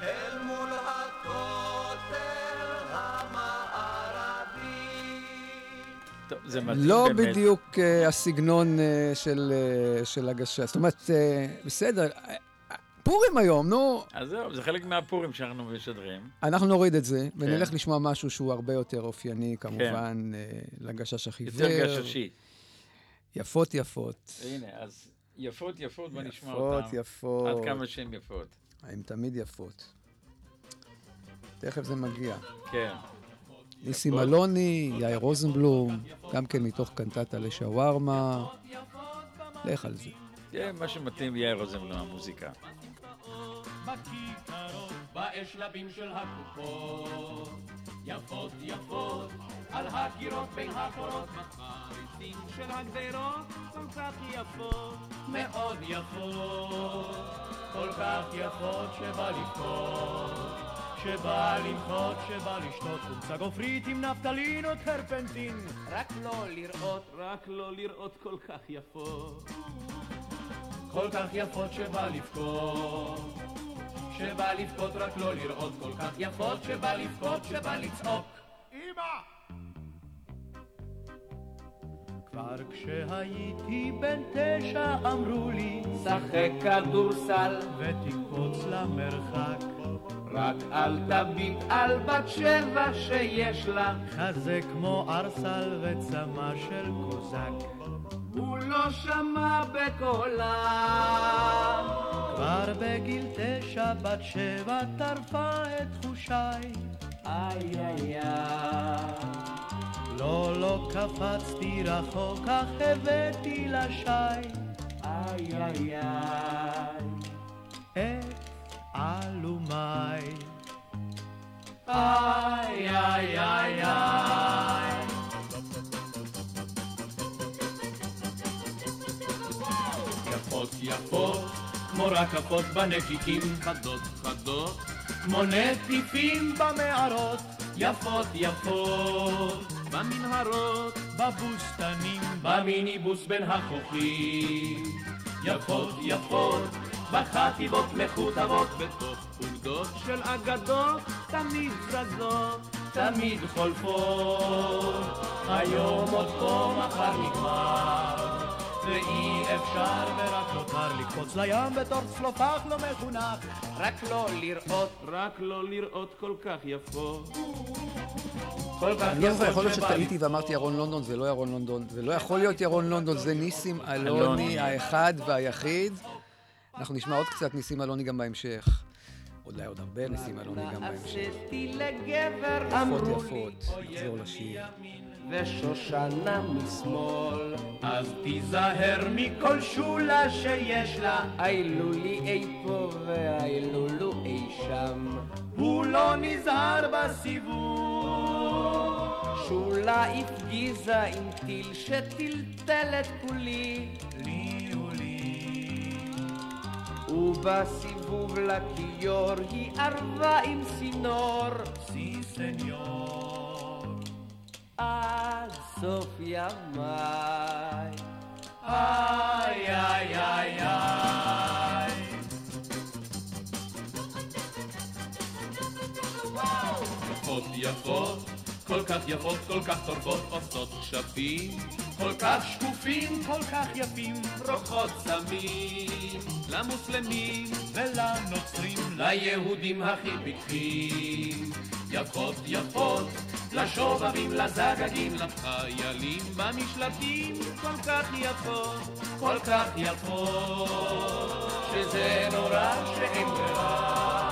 S11: אל מול הכותל המערבי.
S7: טוב, זה מתאים
S2: לא
S7: באמת.
S2: בדיוק uh, הסגנון uh, של, uh, של הגשש. זאת אומרת, uh, בסדר, פורים היום, נו.
S7: אז זהו, זה חלק מהפורים שאנחנו משדרים.
S2: אנחנו נוריד את זה,
S7: כן.
S2: ונלך לשמוע משהו שהוא הרבה יותר אופייני, כמובן, uh, לגשש החיוור.
S7: יותר גששי.
S2: יפות יפות.
S7: הנה, אז יפות יפות, בוא נשמע אותן.
S2: יפות יפות.
S7: עד כמה שהן יפות.
S2: הן תמיד יפות. תכף זה מגיע.
S7: כן.
S2: ניסים אלוני, יאיר רוזנבלום, גם כן מתוך קנטטה לשווארמה. לך על זה.
S7: כן, מה שמתאים יאיר רוזנבלום, המוזיקה.
S11: בכיכרות, באשלבים של הקופות, יפות יפות, על הקירות בין הקורות, בחריצים של הגדרות, כל כך יפות, מאוד יפות, כל כך יפות שבא לבכות, שבא למחות, שבא לשתות. חומצה גופרית עם נפטלין או טרפנטין, רק לא לראות, רק לא לראות כל כך יפות. כל כך יפות שבא לבכות, שבא לבכות רק לא לראות כל כך יפות, שבא לבכות, שבא לצעוק. אמא! כבר כשהייתי בן תשע אמרו לי שחק כדורסל ותקפוץ למרחק. רק אל תביט על בת שבע שיש לה. חזה כמו ארסל וצמא של קוזק. הוא לא שמע בקולה כבר בגיל תשע בת שבע טרפה את חושיי איי איי איי לא, לא קפצתי רחוק, אך הבאתי לשי. איי איי איי. את עלומי. איי איי איי איי.
S10: רקפות בנקיקים.
S11: חדות חדות,
S10: כמו נטיפים במערות, יפות יפות,
S11: במנהרות,
S10: בבוסתנים, במיניבוס בין החוכים, יפות יפות, בחטיבות מכותבות,
S11: בתוך אוגדות של אגדות, תמיד זזות,
S10: תמיד חולפות, היום עוד פה מחר נגמר, ואי אפשר ורק נותר לקפוץ לים בתור צלופח לא מחונך, רק לא לראות,
S11: רק לא לראות כל כך יפות.
S2: אני לא זוכר, יכול להיות שטעיתי ואמרתי ירון לונדון, זה לא ירון לונדון, זה לא יכול להיות ירון לונדון, זה ניסים אלוני האחד והיחיד. אנחנו נשמע עוד קצת ניסים אלוני גם בהמשך. אולי עוד הרבה ניסים אלוני גם בהמשך. יפות יפות, נחזור לשיר.
S6: ושושנה משמאל.
S10: אז תיזהר מכל שולה שיש לה,
S6: היילו לי אי פה והיילו אי שם.
S10: הוא לא נזהר בסיבוב.
S6: שולה הפגיזה עם טיל שטלטל את כולי.
S10: לי ולי.
S6: ובסיבוב לכיור היא ערבה עם צינור.
S10: סי סניור.
S6: עד סוף ימיי.
S10: איי איי איי איי.
S11: יפות יפות, כל כך יפות, כל כך טורפות, עושות כשפים,
S10: כל כך שקופים, כל כך יפים,
S11: רוקחות סמים, למוסלמים,
S10: ולנוצרים, ליהודים הכי פיקחים. יפות יפות, לשובבים, לזגגים,
S11: לחיילים במשלטים, כל כך יפות,
S10: כל כך יפות, שזה נורא שאין ברירה,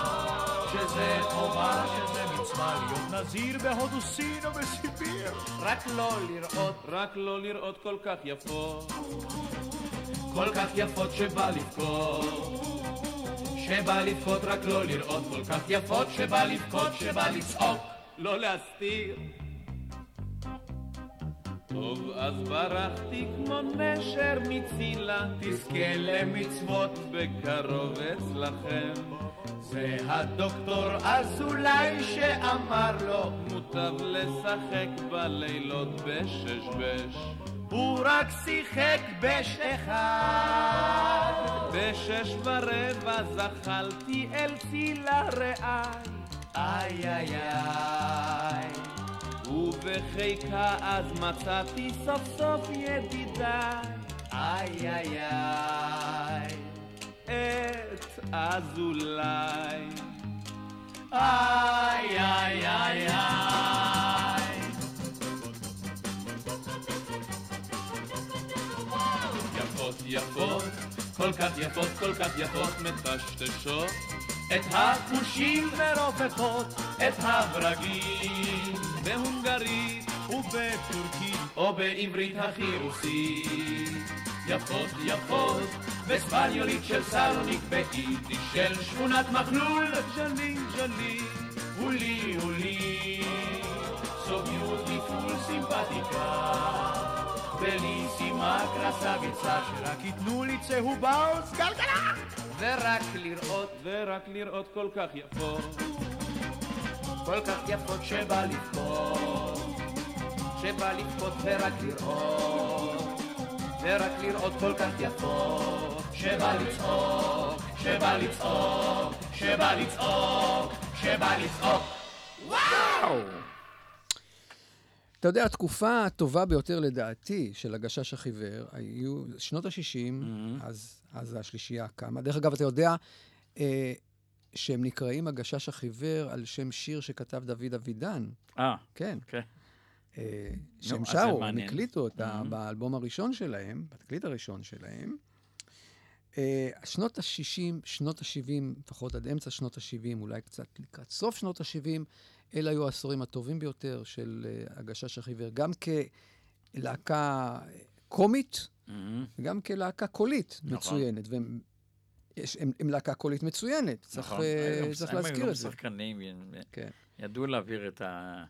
S10: שזה חובה, שזה להיות נזיר בהודו, סין או בסיביר.
S6: רק לא לראות,
S11: רק לא לראות כל כך יפות,
S10: כל כך יפות שבא לבכות. שבא לבכות רק לא לראות כל כך יפות שבא לבכות שבא לצעוק
S11: לא להסתיר. טוב, אז ברחתי כמו נשר מצילה,
S10: תזכה למצוות
S11: בקרוב אצלכם.
S10: זה הדוקטור אזולאי שאמר לו
S11: מוטב לשחק בלילות בשש בש.
S10: הוא רק שיחק בש אחד
S11: בשש ורבע זחלתי אל צילה רעי
S10: איי איי איי.
S11: ובחיקה אז מצאתי סוף סוף ידידיי.
S10: איי איי איי.
S11: את אזולאי.
S10: איי איי איי איי
S11: יפות כל כך יפות, כל כך יפות, מטשטשות
S10: את הכושים ורופפות, את הברגים,
S11: בהונגרית
S10: ובטורקית, או בעברית הכי רוסית. יפות יפות, בספניולית של סלוניק, ביידיש של שכונת מחלול,
S11: ז'לי ז'לי,
S10: הולי הולי, beautiful סימפטיקה. בליסימה קרסביצה, שרק ייתנו לי צהובאוס גלגלה!
S6: ורק לראות,
S11: ורק לראות כל כך יפות,
S10: כל כך יפות שבא לבכות,
S6: שבא לבכות ורק לראות,
S10: ורק לראות כל כך יפות, שבא לצעוק, שבא לצעוק, שבא לצעוק, שבא לצעוק.
S2: וואו! אתה יודע, התקופה הטובה ביותר לדעתי של הגשש החיוור היו שנות ה-60, mm-hmm. אז, אז השלישייה קמה. דרך אגב, אתה יודע אה, שהם נקראים הגשש החיוור על שם שיר שכתב דוד אבידן.
S7: אה.
S2: כן.
S7: כן.
S2: אה, שהם שרו, הם הקליטו אותה mm-hmm. באלבום הראשון שלהם, בתקליט הראשון שלהם. אה, שנות ה-60, שנות ה-70, לפחות עד אמצע שנות ה-70, אולי קצת לקראת סוף שנות ה-70, אלה היו העשורים הטובים ביותר של uh, הגשש החיוור, גם כלהקה קומית, mm-hmm. וגם כלהקה קולית נכון. מצוינת. והם יש, הם, הם להקה קולית מצוינת, צריך, נכון. uh, צריך להזכיר את זה.
S7: הם היו שחקנים, כן. ידעו להעביר את, ה,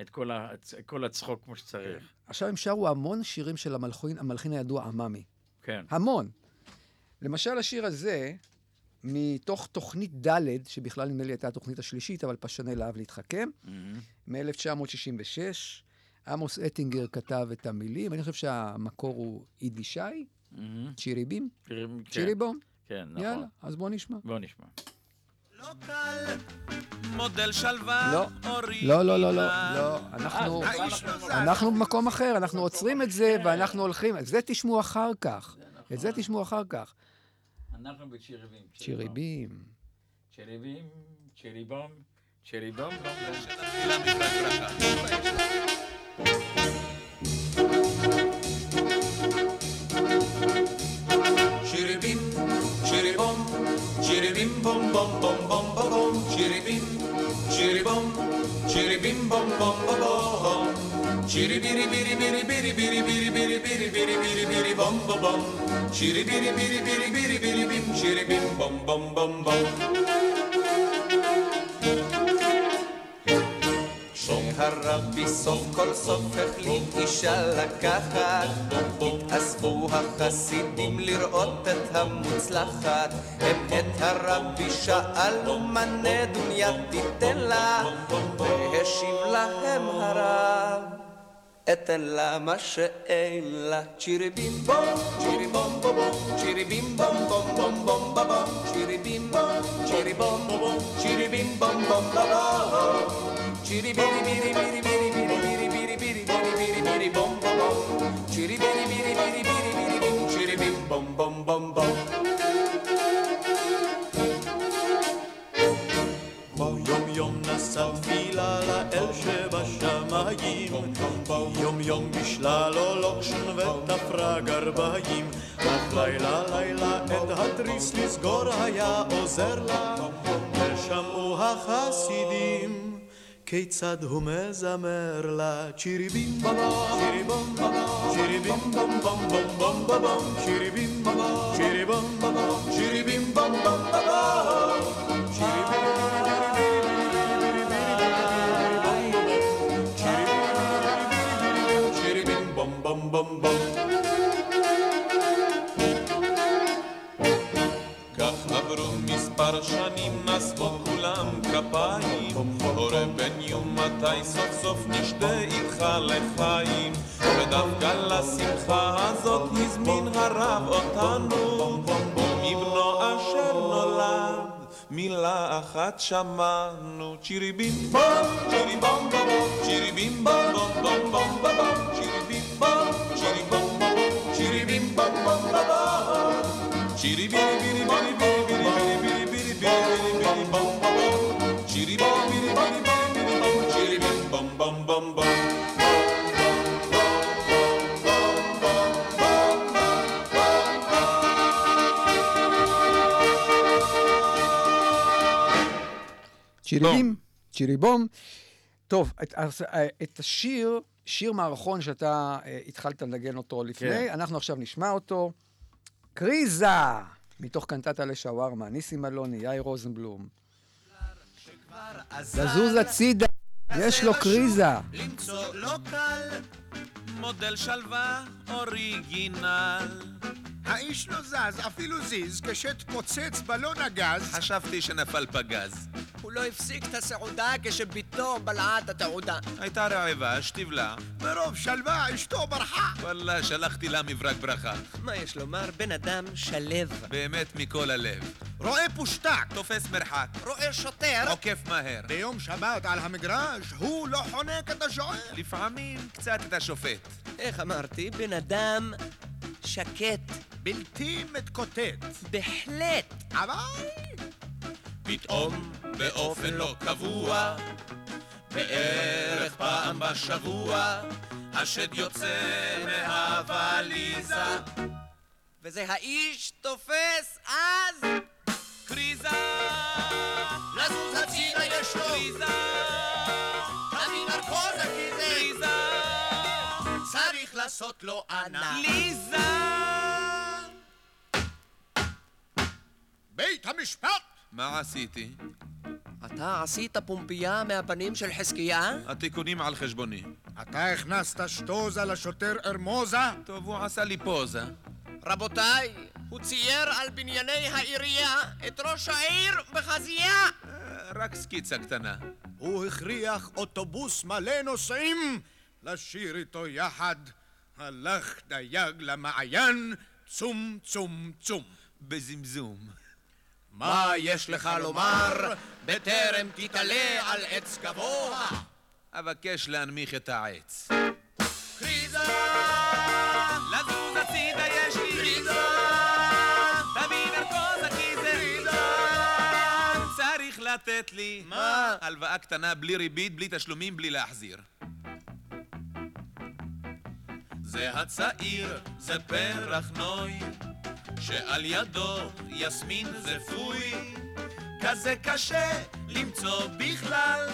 S7: את כל, ה, כל הצחוק כמו שצריך.
S2: עכשיו הם שרו המון שירים של המלחין, המלחין הידוע עממי.
S7: כן.
S2: המון. למשל, השיר הזה, מתוך תוכנית ד', שבכלל נדמה לי הייתה התוכנית השלישית, אבל פשנל אהב להתחכם, מ-1966. עמוס אטינגר כתב את המילים, אני חושב שהמקור הוא יידישאי, צ'יריבים,
S7: כן.
S2: צ'יריבום.
S7: כן, נכון.
S2: יאללה, אז בוא נשמע.
S7: בוא נשמע.
S15: מודל שלווה,
S2: לא, לא, לא, לא, לא, לא, אנחנו, אנחנו במקום אחר, אנחנו עוצרים את זה ואנחנו הולכים, את זה תשמעו אחר כך, את זה תשמעו אחר כך.
S7: אנחנו בצ'יריבים.
S2: צ'יריבים.
S7: צ'יריבים, צ'יריבום, צ'יריבום.
S6: צ'יריבים, צ'יריבום, צ'יריבים בום בום בום בום בום, צ'יריבים, צ'יריבום, צ'יריבים בום בום בום בום. Bom. Chiribiri biri biri biri biri biri biri biri biri biri biri bom bom bom. Chiribiri biri biri biri biri bim chiribim bom bom bom bom. הרבי סוף כל סוף החליט אישה לקחת התאספו החסידים לראות את המוצלחת הם את הרבי שאלו מה נדוניה תיתן לה והשיב להם הרב אתן לה מה שאין לה צ'ירי בים בום צ'ירי בום בום בום צ'ירי בים בום בום בום בום בום צ'ירי בים בום צ'ירי בום בום צ'ירי בים בום בום בום צ'ירי בירי בירי בירי בירי בירי בירי בירי בירי בירי בירי בירי בום בום בום צ'ירי בירי בירי בירי בירי
S10: שבשמיים יום יום בשלל או לוקשן ותפרה גרביים. אך לילה לילה את התריס לסגור היה עוזר לה. ושמעו החסידים כיצד הוא מזמר לה. צ'ירי בים בבא צ'ירי בום בבא צ'ירי בים בום בום בום בום. בבום צ'ירי בים בבא צ'ירי בום בבא צ'ירי בים בום בום בבא
S5: בן יום, מתי סוף סוף נשתה איתך לחיים? ודווקא לשמחה הזאת הזמין הרב אותנו, ומבנו אשר נולד. מילה אחת שמענו, צ'ירי בים בום, צ'ירי בום בום צ'ירי בים בום בום בום בום בום, צ'ירי בים בום, צ'ירי בום בום, צ'ירי בים בום בום בום. Chiri biri
S2: צ'יריבים, צ'יריבום. טוב, את, אז, אה, את השיר, שיר מערכון שאתה אה, התחלת לנגן אותו לפני,
S7: כן.
S2: אנחנו עכשיו נשמע אותו. קריזה! מתוך קנטטה לשווארמה, ניסים אלוני, יאיר רוזנבלום. לזוז הצידה, יש לו קריזה.
S15: למצוא לא קל, מודל שלווה אוריגינל.
S8: האיש לא זז, אפילו זיז, כשתפוצץ בלון הגז.
S5: חשבתי שנפל פגז.
S16: הוא לא הפסיק את הסעודה כשבתו בלעה את התעודה.
S5: הייתה רעבה, שתבלע.
S8: מרוב שלווה אשתו ברחה.
S5: וואלה, שלחתי לה מברק ברכה.
S16: מה יש לומר? בן אדם שלב.
S5: באמת מכל הלב.
S8: רואה פושטק.
S5: תופס מרחק.
S16: רואה שוטר.
S5: עוקף מהר.
S8: ביום שבת על המגרש, הוא לא חונק את השוער.
S5: לפעמים קצת את השופט.
S16: איך אמרתי? בן אדם שקט.
S8: בלתי מתקוטט.
S16: בהחלט.
S8: אבל...
S5: פתאום, באופן לא קבוע, בערך פעם בשבוע, השד יוצא מהווליזה.
S16: וזה האיש תופס אז...
S15: קריזה!
S16: לזוז הצידה יש לו!
S15: קריזה!
S16: תביא נרקוזה כי זה...
S15: קריזה!
S16: צריך לעשות לו ענק.
S15: ליזה!
S8: בית המשפט!
S5: מה עשיתי?
S16: אתה עשית פומפייה מהפנים של חזקיה?
S5: התיקונים על חשבוני.
S8: אתה הכנסת שטוזה לשוטר ארמוזה?
S5: טוב, הוא עשה לי פוזה.
S6: רבותיי, הוא צייר על בנייני העירייה את ראש העיר בחזייה.
S5: רק סקיצה קטנה.
S17: הוא הכריח אוטובוס מלא נוסעים לשיר איתו יחד. הלך דייג למעיין, צום צום צום.
S5: בזמזום.
S6: מה יש לך לומר בטרם תתעלה על עץ גבוה?
S5: אבקש להנמיך את העץ.
S6: כריזה!
S18: לזוז הצידה יש לי
S6: כריזה!
S18: תביא נרקוזה כי זה
S6: כריזה!
S5: צריך לתת לי...
S6: מה?
S5: הלוואה קטנה בלי ריבית, בלי תשלומים, בלי להחזיר. זה הצעיר, זה פרח נוי, שעל ידו יסמין זפוי, כזה קשה למצוא בכלל.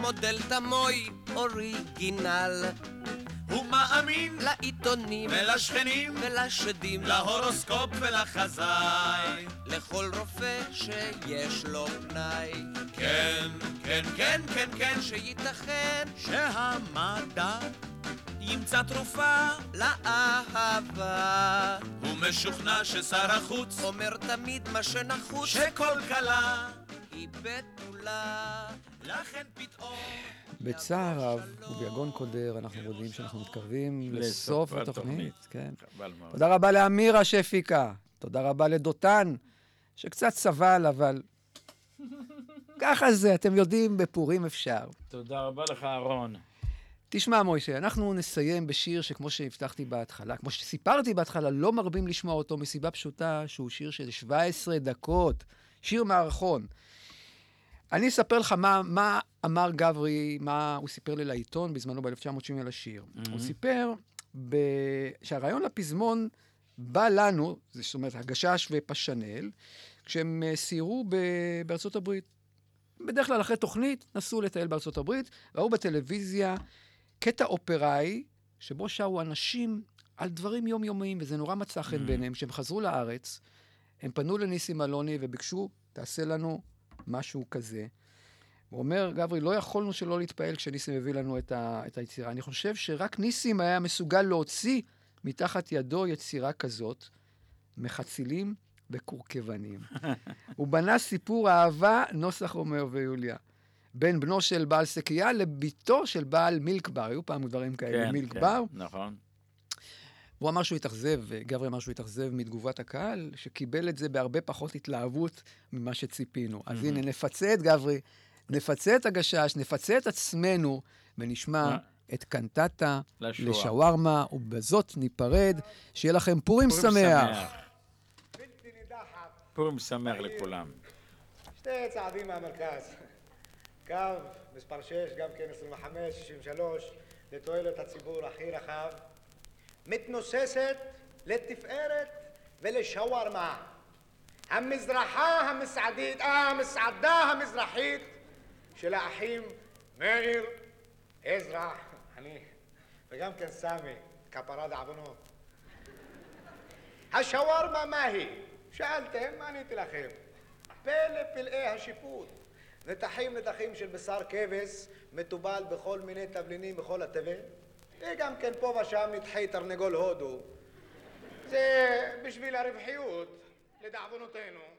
S6: מודל תמוי אוריגינל
S5: הוא מאמין
S6: לעיתונים
S5: ולשכנים,
S6: ולשדים
S5: להורוסקופ ולחזאי.
S6: לכל רופא שיש לו פנאי
S5: כן, כן, כן, כן, כן,
S6: שייתכן
S17: שהמדע
S5: ימצא תרופה.
S6: לאהבה
S5: הוא משוכנע ששר החוץ,
S6: אומר תמיד מה שנחוץ
S5: שכל כלה,
S6: היא בתולה
S5: לכן פתאום...
S2: בצער רב וביגון קודר אנחנו מודיעים שאנחנו מתקרבים לסוף התוכנית. כן. תודה רבה לאמירה שהפיקה, תודה רבה לדותן, שקצת סבל, אבל ככה זה, אתם יודעים, בפורים אפשר.
S7: תודה רבה לך, אהרון.
S2: תשמע, מוישה, אנחנו נסיים בשיר שכמו שהבטחתי בהתחלה, כמו שסיפרתי בהתחלה, לא מרבים לשמוע אותו מסיבה פשוטה, שהוא שיר של 17 דקות, שיר מערכון. אני אספר לך מה, מה אמר גברי, מה הוא סיפר לי לעיתון בזמנו ב-1970 על השיר. Mm-hmm. הוא סיפר ב... שהרעיון לפזמון בא לנו, זאת אומרת, הגשש ופשנל, כשהם אה, סיירו ב... בארצות הברית. בדרך כלל אחרי תוכנית נסעו לטייל בארצות הברית, ראו בטלוויזיה קטע אופראי, שבו שרו אנשים על דברים יומיומיים, וזה נורא מצא חן בעיניהם. כשהם חזרו לארץ, הם פנו לניסים אלוני וביקשו, תעשה לנו משהו כזה. הוא אומר, גברי, לא יכולנו שלא להתפעל כשניסים הביא לנו את, ה, את היצירה. אני חושב שרק ניסים היה מסוגל להוציא מתחת ידו יצירה כזאת, מחצילים וקורקבנים. הוא בנה סיפור אהבה, נוסח רומאו ויוליה. בין בנו של בעל סטייקייה לבתו של בעל milk bar. היו פעם דברים כאלה,
S7: כן,
S2: milk
S7: כן,
S2: בר.
S7: נכון.
S2: הוא אמר שהוא התאכזב, גברי אמר שהוא התאכזב מתגובת הקהל, שקיבל את זה בהרבה פחות התלהבות ממה שציפינו. אז הנה, נפצה את גברי, נפצה את הגשש, נפצה את עצמנו, ונשמע
S7: מה?
S2: את קנטטה. לשווארמה, ובזאת ניפרד. שיהיה לכם פורים
S7: פורים
S2: שמח.
S7: פורים שמח לכולם.
S8: שתי צעדים מהמרכז. קו מספר 6, גם כן 25, 63, לתועלת הציבור הכי רחב, מתנוססת לתפארת ולשווארמה. המזרחה המסעדית, המסעדה המזרחית של האחים מאיר, עזרא, אני, וגם כן סמי, כפרה דעוונות. השווארמה מהי? שאלתם, עניתי לכם. פלא פלאי השיפוט. נתחים נתחים של בשר כבש, מתובל בכל מיני תבלינים בכל התבל, וגם כן פה ושם נתחי תרנגול הודו. זה בשביל הרווחיות, לדאבונותינו.